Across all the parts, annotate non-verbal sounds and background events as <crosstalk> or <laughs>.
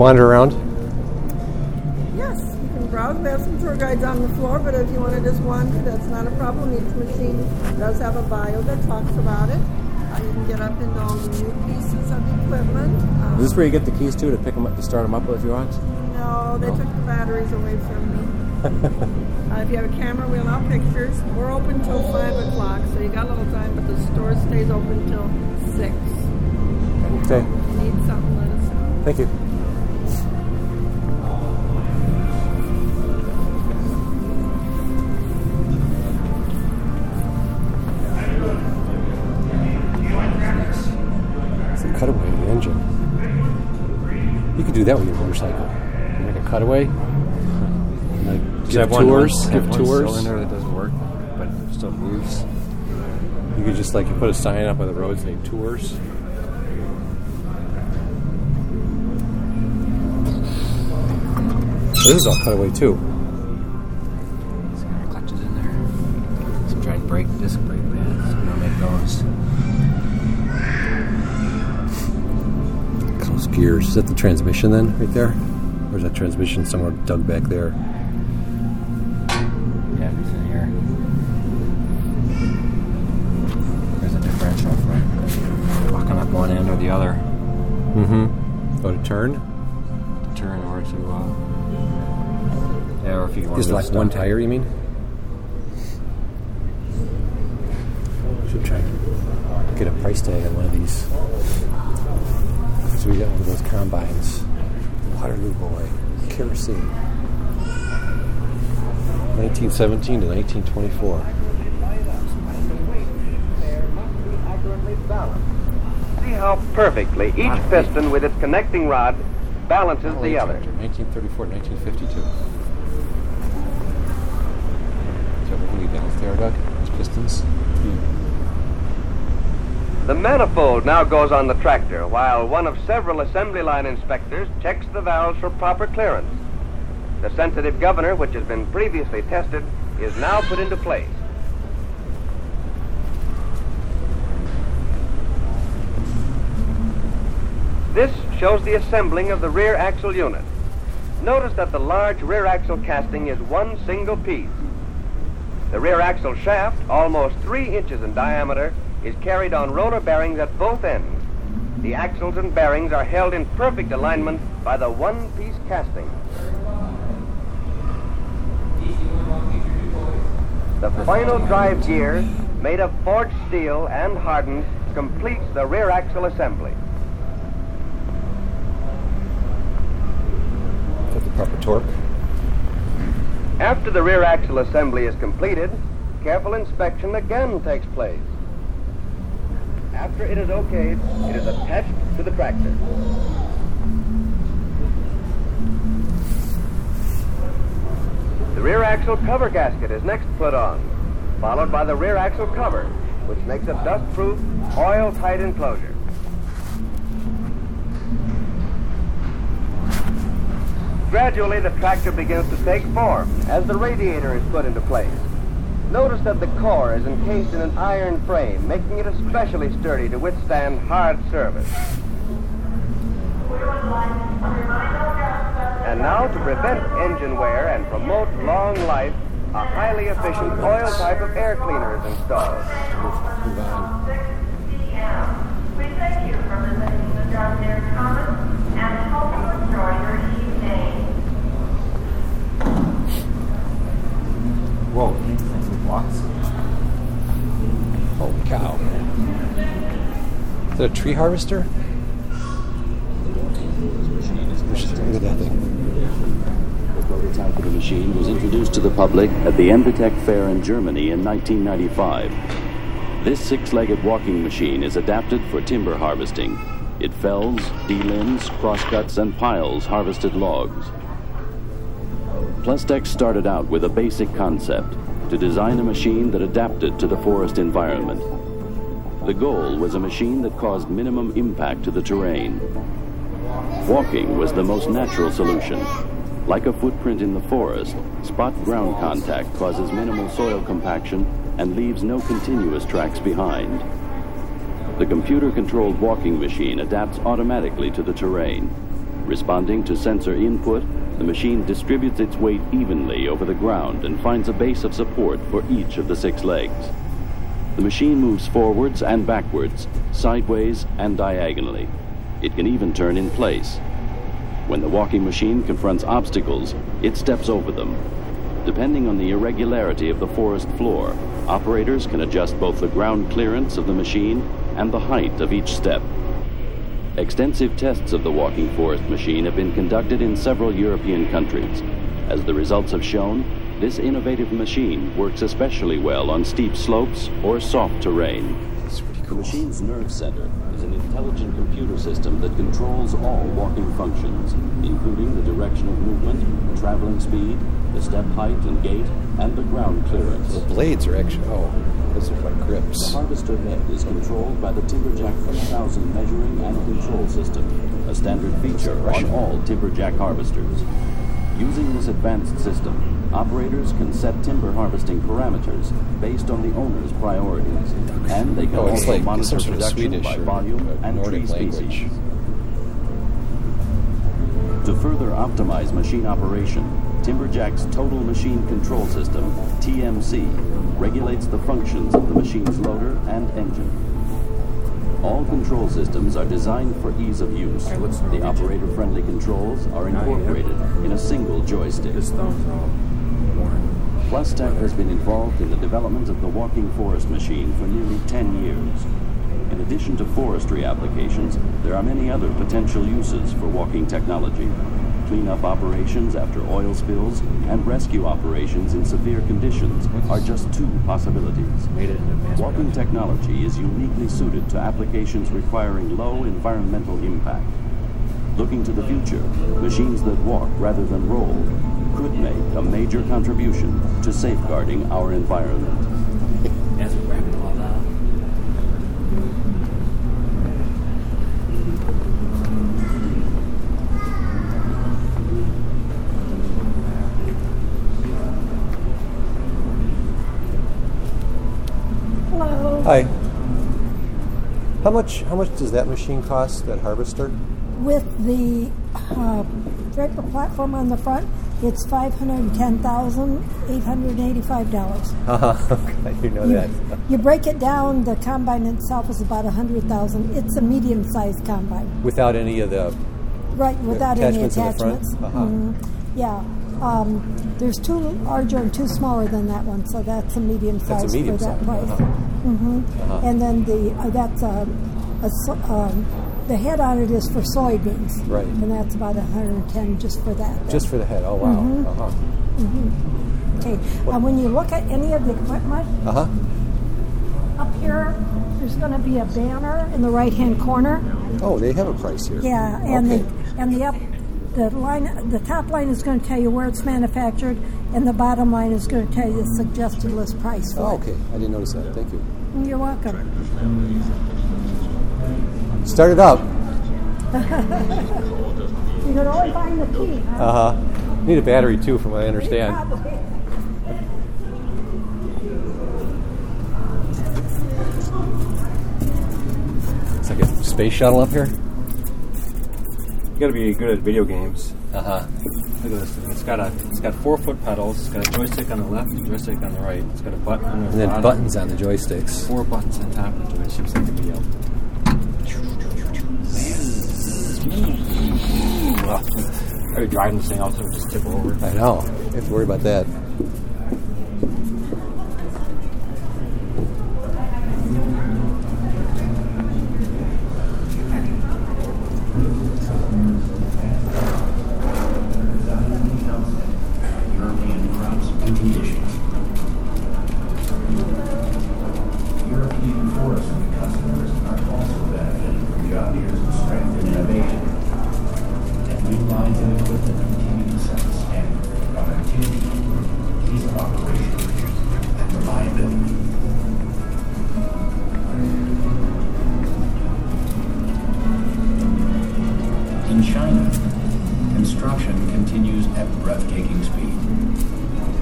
wander around. Yes, you can browse. We have some tour guides on the floor, but if you want to just wander, that's not a problem. Each machine does have a bio that talks about it. Uh, you can get up into all the new pieces of equipment. Uh, Is this where you get the keys to to pick them up to start them up if you want? no, they took the batteries away from me. <laughs> uh, if you have a camera, we allow pictures. We're open till 5 o'clock, so you got a little time, but the store stays open till 6. Okay. If you need something, let us know. Thank you. Do that with your motorcycle. You make a cutaway. Like Just give have tours. have give one tours. cylinder that doesn't work, but still moves. You could just like you put a sign up on the road saying tours. This is all cutaway too. Some clutches in there. Some giant brake disc brake pads. We don't make those. Gears. Is that the transmission then, right there? Or is that transmission somewhere dug back there? Yeah, it's in here. There's a differential for walking up one end or the other. Mm-hmm. Oh, to turn? To turn or to, uh, yeah, or if you want Just to like one tire, you mean? Should try to get a price tag on one of these. So we got one of those combines. Waterloo boy. Kerosene. 1917 to 1924. See how perfectly each piston with its connecting rod balances oh, the other. 1934 to 1952. So what do you balance there, Doug? Those pistons? Hmm. The manifold now goes on the tractor, while one of several assembly line inspectors checks the valves for proper clearance. The sensitive governor, which has been previously tested, is now put into place. This shows the assembling of the rear axle unit. Notice that the large rear axle casting is one single piece. The rear axle shaft, almost three inches in diameter, is carried on roller bearings at both ends. The axles and bearings are held in perfect alignment by the one-piece casting. The final drive gear, made of forged steel and hardened, completes the rear axle assembly. Got the proper torque. After the rear axle assembly is completed, careful inspection again takes place. After it is okayed, it is attached to the tractor. The rear axle cover gasket is next put on, followed by the rear axle cover, which makes a dust-proof, oil-tight enclosure. Gradually, the tractor begins to take form as the radiator is put into place. Notice that the core is encased in an iron frame, making it especially sturdy to withstand hard service. And now, to prevent engine wear and promote long life, a highly efficient oil type of air cleaner is installed. Move on. We thank you for listening to John Deere comments and hope you enjoy your evening. Whoa. Watts. Holy cow. Is that a tree harvester? The prototype of the machine was introduced to the public at the Envitec Fair in Germany in 1995. This six-legged walking machine is adapted for timber harvesting. It fells, delimbs, crosscuts, and piles harvested logs. Plustech started out with a basic concept to design a machine that adapted to the forest environment. The goal was a machine that caused minimum impact to the terrain. Walking was the most natural solution. Like a footprint in the forest, spot ground contact causes minimal soil compaction and leaves no continuous tracks behind. The computer controlled walking machine adapts automatically to the terrain. Responding to sensor input, the machine distributes its weight evenly over the ground and finds a base of support for each of the six legs. The machine moves forwards and backwards, sideways and diagonally. It can even turn in place. When the walking machine confronts obstacles, it steps over them. Depending on the irregularity of the forest floor, operators can adjust both the ground clearance of the machine and the height of each step. Extensive tests of the walking forest machine have been conducted in several European countries. As the results have shown, this innovative machine works especially well on steep slopes or soft terrain. The machine's nerve center is an intelligent computer system that controls all walking functions, including the direction of movement, the traveling speed, the step height and gait, and the ground clearance. The blades are actually, oh, those are like grips. The grips. harvester head is controlled by the Timberjack 3000 measuring and control system, a standard feature on all Timberjack harvesters. Using this advanced system, operators can set timber harvesting parameters based on the owner's priorities, and they can Oh, also like monitor some sort of production Swedish by volume and tree Nordic species. To further optimize machine operation, Timberjack's Total Machine Control System, TMC, regulates the functions of the machine's loader and engine. All control systems are designed for ease of use. Alright, The operator-friendly controls are incorporated in a single joystick. His thumb's all worn. Plustech has been involved in the development of the walking forest machine for nearly 10 years. In addition to forestry applications, there are many other potential uses for walking technology. Cleanup operations after oil spills and rescue operations in severe conditions are just two possibilities. Made it in advanced Walking technology is uniquely suited to applications requiring low environmental impact. Looking to the future, machines that walk rather than roll could make a major contribution to safeguarding our environment. As we wrap it all up. Hello. Hi. How much? How much does that machine cost? That harvester? With the uh, Draper platform on the front, it's five hundred ten thousand eight hundred eighty-five dollars. <laughs> Okay, I didn't know that. You break it down, the combine itself is about a hundred thousand. It's a medium-sized combine, Without any of the. right? Without any attachments front? attachments. Uh-huh. Mhm. Yeah. Um, there's two larger and two smaller than that one, so that's a medium size medium for that size, price. uh-huh. hmm Uh-huh. And then the uh, that's a, a um, the head on it is for soybeans, Right. And that's about 110 just for that. Just for the head. Oh wow. Mm-hmm. Uh-huh. Okay. Uh, when you look at any of the equipment Uh-huh. up here, there's going to be a banner in the right-hand corner. Oh, they have a price here. Yeah, and okay. the and the up the line the top line is going to tell you where it's manufactured, and the bottom line is going to tell you the suggested list price Oh, okay. I didn't notice that. Thank you. You're welcome. Start it up. You could always find the key. Huh? Uh huh. Need a battery too, from what I understand. It's like a space shuttle up here. You gotta be good at video games. Uh huh. Look at this thing. It's got a it's got four foot pedals. It's got a joystick on the left, joystick on the right. It's got a button on the And then bottom. buttons on the joysticks. Four buttons on top of the joystick. Like a video. You driving this thing out so it just tip over? I know. You have to worry about that. of operation the. In China, construction continues at breathtaking speed.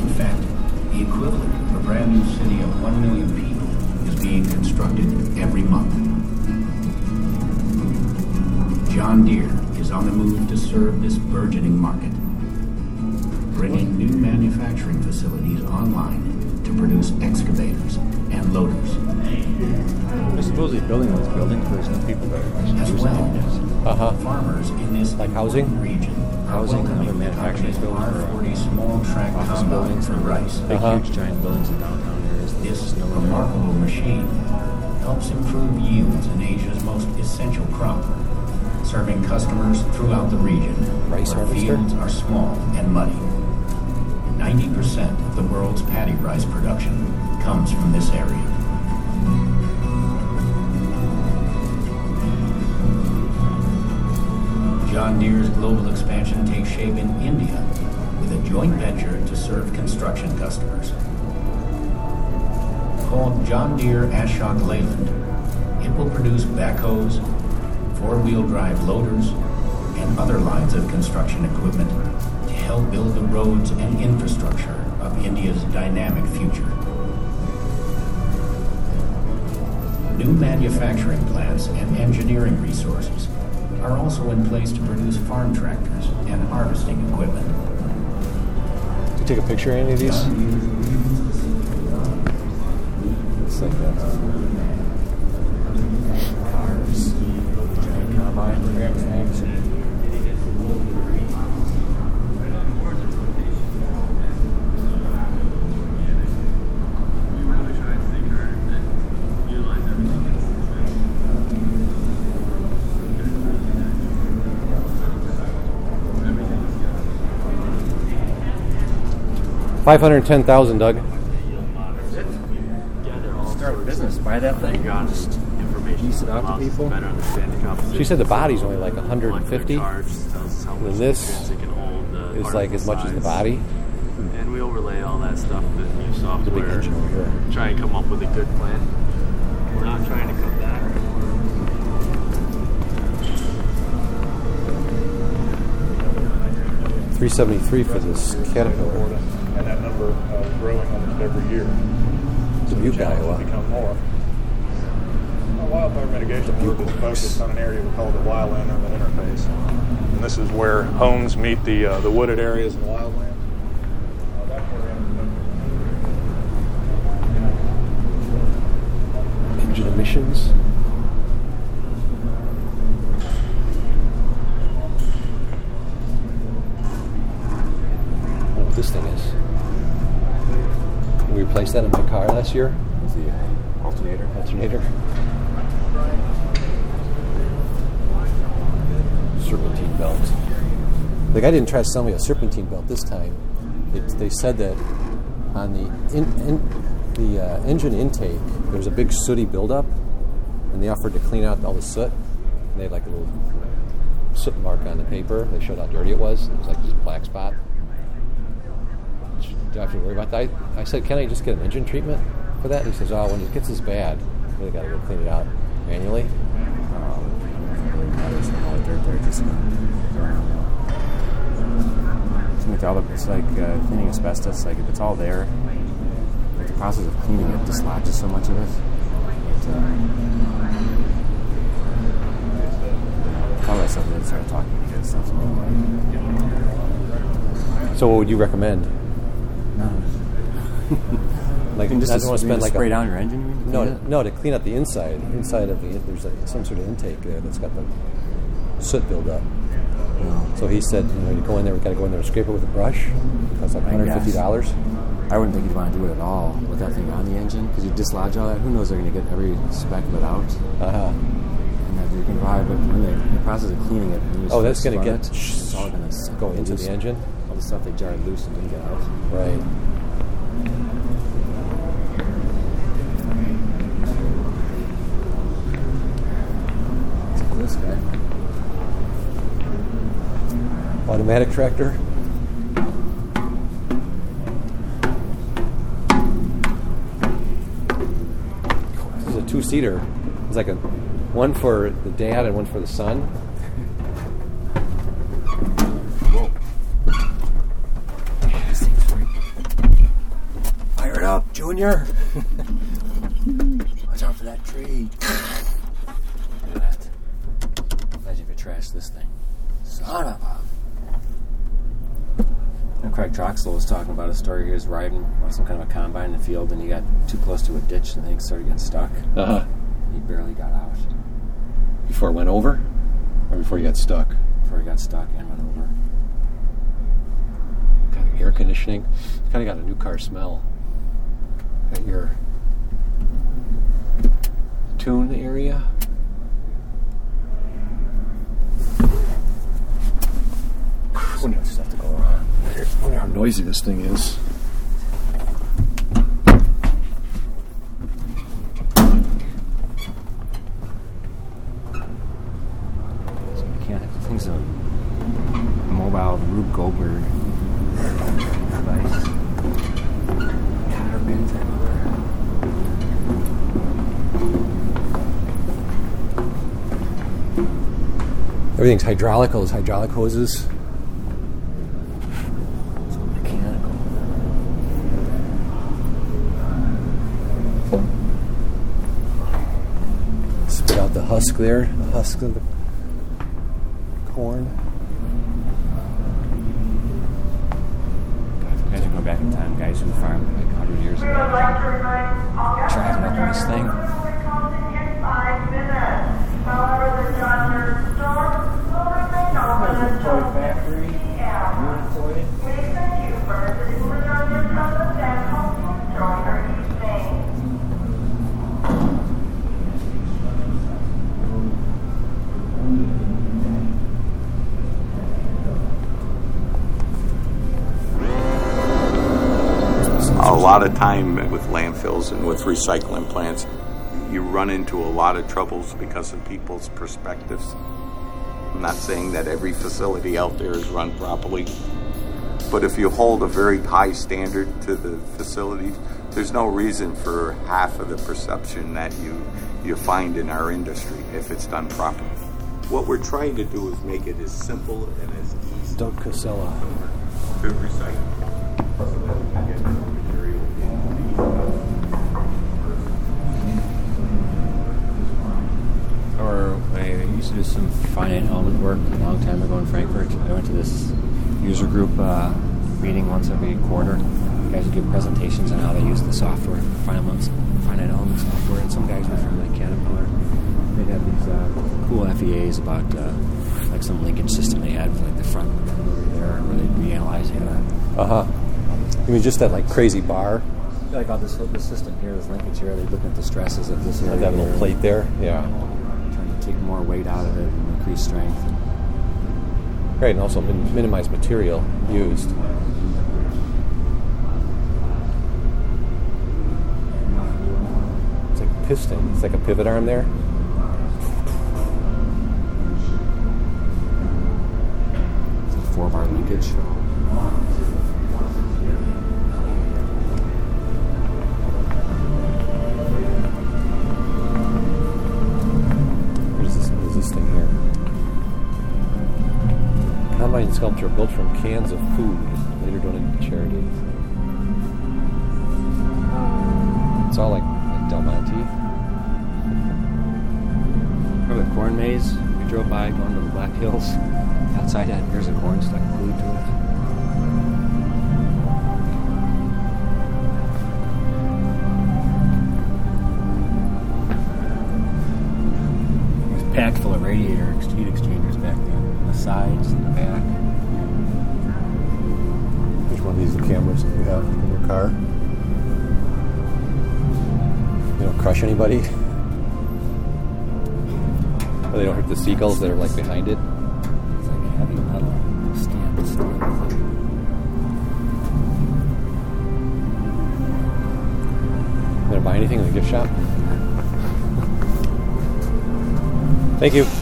In fact, the equivalent of a brand new city of 1 million people is being constructed every month. John Deere is on the move to serve this burgeoning market manufacturing facilities online to produce excavators and loaders, They're supposedly building those buildings, there's no people there. as well Uh huh. farmers in this Like housing? region Housing and other the manufacturing buildings R40 small tract Office buildings for and rice. big, Uh-huh. huge, giant buildings in downtown areas. This no remarkable machine helps improve yields in Asia's most essential crop, serving customers throughout the region Rice where harvester? fields are small and muddy. 90% of the world's paddy rice production comes from this area. John Deere's global expansion takes shape in India with a joint venture to serve construction customers called John Deere Ashok Leyland. It will produce backhoes, four-wheel drive loaders, and other lines of construction equipment help build the roads and infrastructure of India's dynamic future. New manufacturing plants and engineering resources are also in place to produce farm tractors and harvesting equipment. Did you take a picture of any of these? It's like that. 510,000, Doug. Start business, buy that thing. Information. Lease it out to people. She said the body's only like 150. And this is like as much as the body. And we overlay all that stuff with new software. Try and come up with a good plan. We're not trying to come back. Three seventy three for this caterpillar number uh, growing almost every year. So Dubuque, the Iowa. will become more. Our wildfire mitigation work is focused on an area we call the wildland urban interface, and this is where homes meet the uh, the wooded areas and wildlands. Uh, that's where we're Engine emissions. Car last year. What's the alternator? Alternator. Serpentine belt. The guy didn't try to sell me a serpentine belt this time. It, they said that on the in, in, the uh, engine intake, there was a big sooty buildup, and they offered to clean out all the soot. And they had like a little soot mark on the paper. They showed how dirty it was. It was like this black spot. Do I have to worry about that? I, I said, can I just get an engine treatment for that? And he says, oh, when it gets this bad, we got to go clean it out manually. There's all the dirt there just around. It's like all the, it's like uh, cleaning asbestos. Like if it's all there, like the process of cleaning it dislodges so much of it. It, uh, all that stuff. Started talking to kids. Stuff. So, what would you recommend? <laughs> Like, And just I to don't want to spend like spray a, down your engine. you No, to, it? no, to clean up the inside. Inside of the there's like some sort of intake there that's got the soot buildup. So he said, you know, you go in there, we got to go in there and scrape it with a brush. It costs like hundred fifty dollars. I wouldn't think you'd want to do it at all with that thing on the engine because you dislodge all that. Who knows? They're going to get every speck of it out. Uh huh. And that you can buy, but when they, in the process of cleaning it, Oh, that's going to get- it's all going to go into the engine? All the stuff they jarred loose and didn't get out. Right. This guy. Automatic tractor. This is a two-seater. It's like a one for the dad and one for the son. Fire it up, Junior. <laughs> Watch out for that tree. Look at that. Imagine if you trashed this thing. Son of a. And Craig Troxel was talking about a story. He was riding on some kind of a combine in the field, and he got too close to a ditch, and the thing started getting stuck. Uh huh. He barely got out Before it went over, or before he got stuck. before he got stuck and went over. Kind of air conditioning. Kind of got a new car smell. Got your tune area. So much stuff to go around. I wonder how noisy this thing is. Can't. Thing's a mobile Rube Goldberg device. Cotter everywhere. Everything's hydraulic. All those hydraulic hoses. It's all mechanical. Spit out lot of time with landfills and with recycling plants, you run into a lot of troubles because of people's perspectives. I'm not saying that every facility out there is run properly, but if you hold a very high standard to the facilities, there's no reason for half of the perception that you you find in our industry if it's done properly. What we're trying to do is make it as simple and as easy Doug Casella. to recycle. So that we can get the material in Or I used to do some finite element work a long time ago in Frankfurt. I went to this user group uh, meeting once every quarter. Guys would give presentations on how they use the software, finite element, finite element software, and some guys were from like Caterpillar. They'd have these uh, cool FEAs about uh, like some linkage system they had for like the front motor there, where they'd be analyzing it. Uh huh. You mean just that like crazy bar? Like all this, this system here, this linkage here, they're looking at the stresses of this area. Like that little plate there? Yeah. Take more weight out of it and increase strength. Right, and also min- minimize material used. It's like a piston. It's like a pivot arm there. It's a four bar linkage. Combine sculpture built from cans of food, later donated to charity. It's all like, like Del Monte. Remember the corn maze? We drove by going to the Black Hills. Outside that, there's a corn stuck glued to it. It packed full of radiator heat exchangers back there. On the sides and the back. One of these cameras that you have in your car? You don't crush anybody? Or they don't hurt the seagulls that are like behind it? It's like heavy metal stamped steel. Gonna buy anything in the gift shop? Thank you.